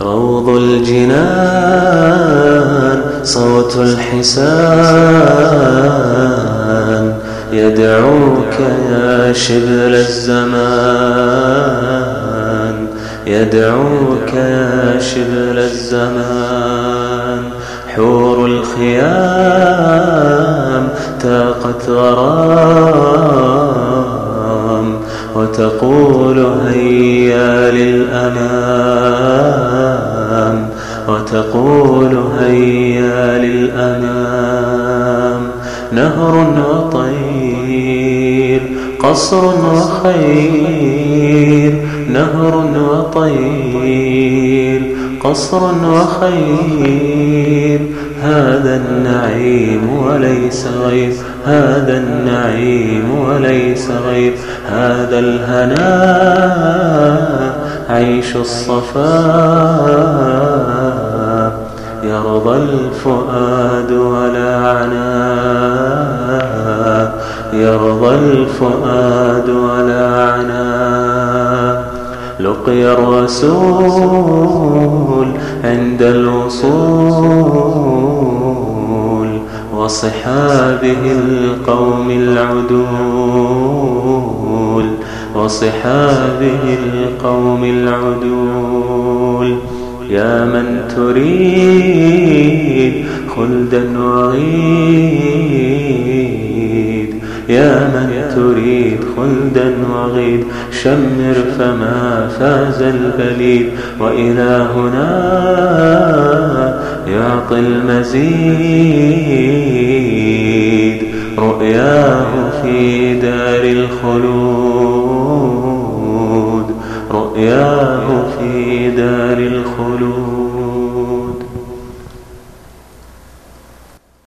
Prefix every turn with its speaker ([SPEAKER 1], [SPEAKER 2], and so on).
[SPEAKER 1] روض الجنان صوت الحسان. يدعوك يا شبل الزمان. يدعوك يا شبل الزمان. حور الخيام تاقت غرام وتقول هيا للأمام وتقول هيا للأمام. نهر وطير قصر وخير نهر وطير قصر وخير. هذا النعيم وليس غير هذا النعيم وليس غير. هذا الهناء عيش الصفاء يرضى الفؤاد ولا عناء يرضى الفؤاد ولا عناء لقي الرسول عند الوصول. وصحابه القوم العدول. وصحابه القوم العدول. يا من تريد خلدا وغيد. يا من تريد خلدا وغيد. شمر فما فاز البليد. وإلهنا يعطي المزيد. رؤياه في دار الخلود. في دار الخلود.